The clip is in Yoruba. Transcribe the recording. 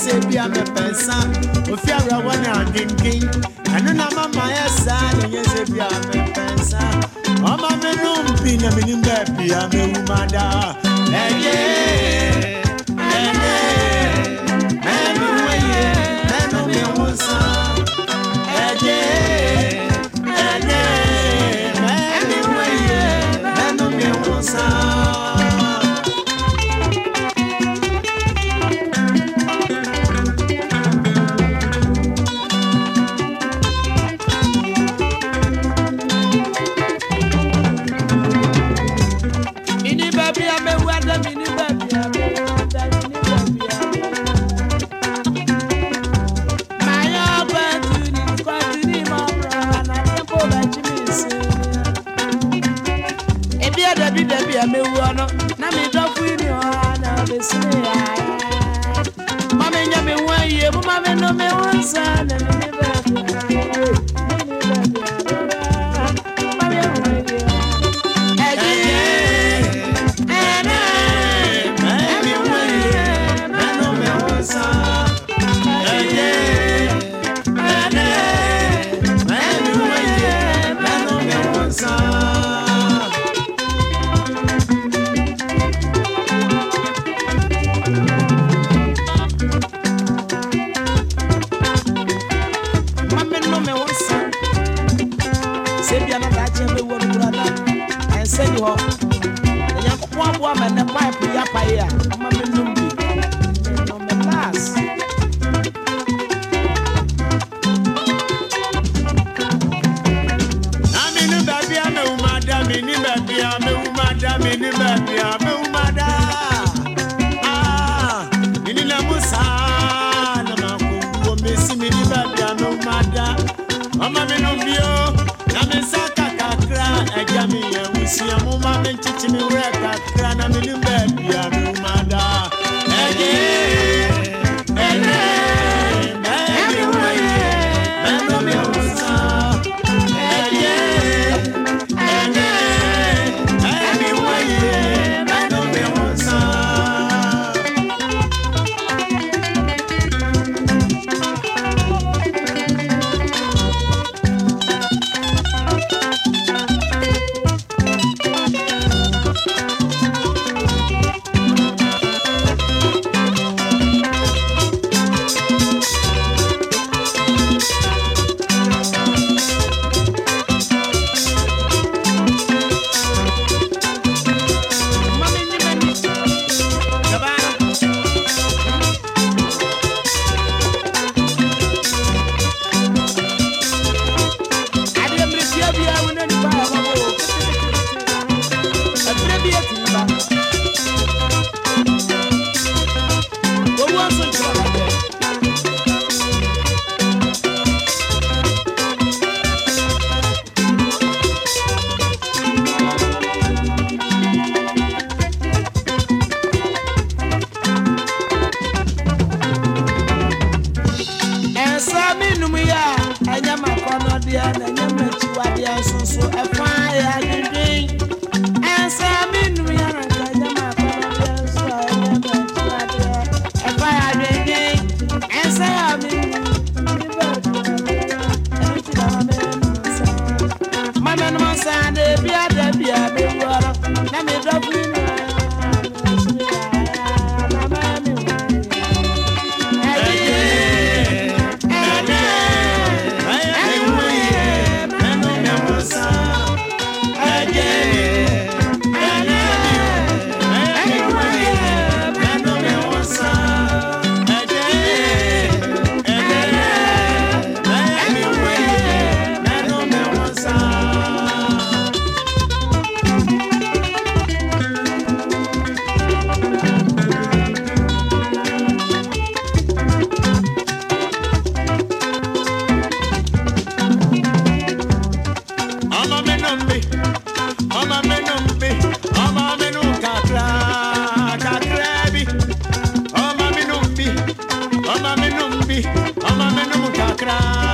se bi a me pesa ofi awura wa na dindin ɛno na ma ma yɛ saa ne yɛ se bi a me pesa ɔma me nom bi na menim baabi a mewu ma daa bóyá mẹ́wú ẹ̀dẹ́mi nígbà bíi ẹ̀rọ ẹ̀dẹ́mi nígbà bíi ẹ̀rọ. Màyà ọgbà ẹ̀tù ní kọ́ọ̀tù ní ìmọ̀ ọ̀rọ̀ àná nípò bàjí mi sí. Ebi ẹ̀dẹ́bi dẹ̀bi ẹ̀mẹ́wú ọ̀nà náà mi dọ́kú ìní ọ̀hà náà lè sí ní ìhà. Mọ́mi nyẹ́ mi wọ́n yìí, mú mọ́mi nú mi ọmọ ẹni paipu ya pa ya ọmọ mi nù mí ọmọ nas. I'm ni bẹ̀bí amewu ma dá mi ni bẹ̀bí amewu ma dá mi ni bẹ̀bí amewu ma dá. Ìdílé Musa ló máa kó wọ́n mi sí mi ní bẹ̀bí amewu ma dá. Ọmọ mi nù mí o, na mi sá siamu ma me nkyekye me werɛ kakra na menim baabia awadeɛ nso so ɛfa yɛ adwendwen ɛnsɛ mi nnum yɛ no nkragya ma akɔdeɛ nso a ɔyɛ ma akyiwadeɛ ɛfa yɛ adwendwen ɛnsɛ yɛ mi nnum nipa akyiwadeɛ ɛnti na ma bɛyɛ no nsa ma bɛ no nsa de bia de bi wɔ na mi dɔfo esperar.